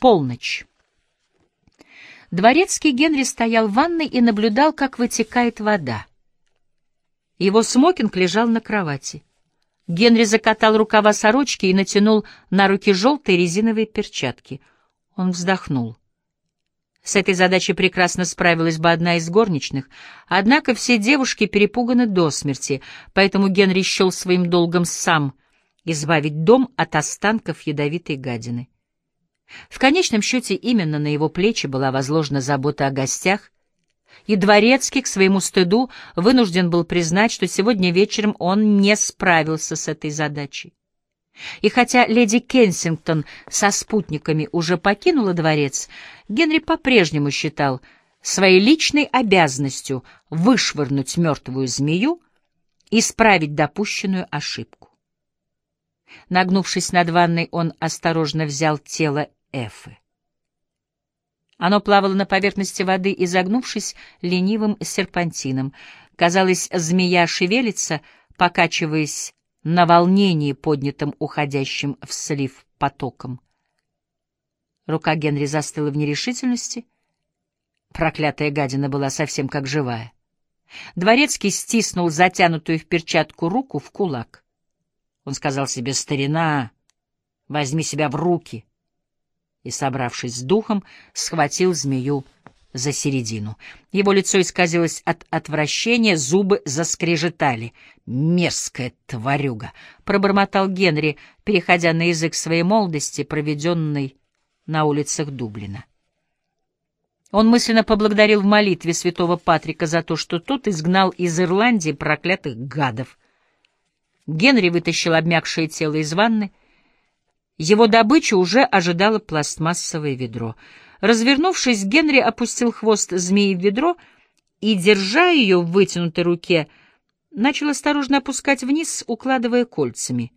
Полночь. Дворецкий Генри стоял в ванной и наблюдал, как вытекает вода. Его смокинг лежал на кровати. Генри закатал рукава сорочки и натянул на руки желтые резиновые перчатки. Он вздохнул. С этой задачей прекрасно справилась бы одна из горничных, однако все девушки перепуганы до смерти, поэтому Генри счел своим долгом сам избавить дом от останков ядовитой гадины. В конечном счете именно на его плечи была возложена забота о гостях, и Дворецкий к своему стыду вынужден был признать, что сегодня вечером он не справился с этой задачей. И хотя леди Кенсингтон со спутниками уже покинула дворец, Генри по-прежнему считал своей личной обязанностью вышвырнуть мертвую змею и исправить допущенную ошибку. Нагнувшись над ванной, он осторожно взял тело Эфы. Оно плавало на поверхности воды, изогнувшись ленивым серпантином. Казалось, змея шевелится, покачиваясь на волнении, поднятом уходящим в слив потоком. Рука Генри застыла в нерешительности. Проклятая гадина была совсем как живая. Дворецкий стиснул затянутую в перчатку руку в кулак. Он сказал себе, «Старина, возьми себя в руки» и, собравшись с духом, схватил змею за середину. Его лицо исказилось от отвращения, зубы заскрежетали. «Мерзкая тварюга!» — пробормотал Генри, переходя на язык своей молодости, проведенной на улицах Дублина. Он мысленно поблагодарил в молитве святого Патрика за то, что тот изгнал из Ирландии проклятых гадов. Генри вытащил обмякшее тело из ванны, его добычу уже ожидало пластмассовое ведро. Развернувшись, Генри опустил хвост змеи в ведро и, держа ее в вытянутой руке, начал осторожно опускать вниз, укладывая кольцами.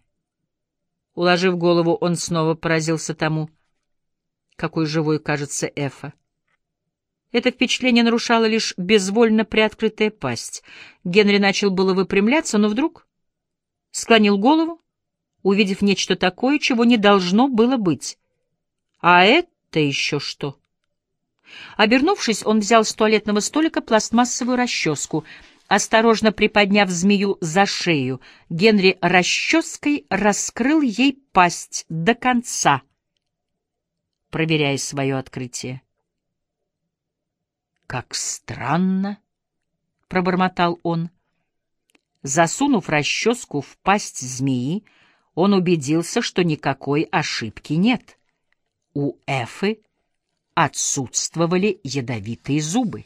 Уложив голову, он снова поразился тому, какой живой кажется Эфа. Это впечатление нарушало лишь безвольно приоткрытая пасть. Генри начал было выпрямляться, но вдруг склонил голову, увидев нечто такое, чего не должно было быть. А это еще что? Обернувшись, он взял с туалетного столика пластмассовую расческу. Осторожно приподняв змею за шею, Генри расческой раскрыл ей пасть до конца, проверяя свое открытие. «Как странно!» — пробормотал он. Засунув расческу в пасть змеи, он убедился, что никакой ошибки нет. У Эфы отсутствовали ядовитые зубы.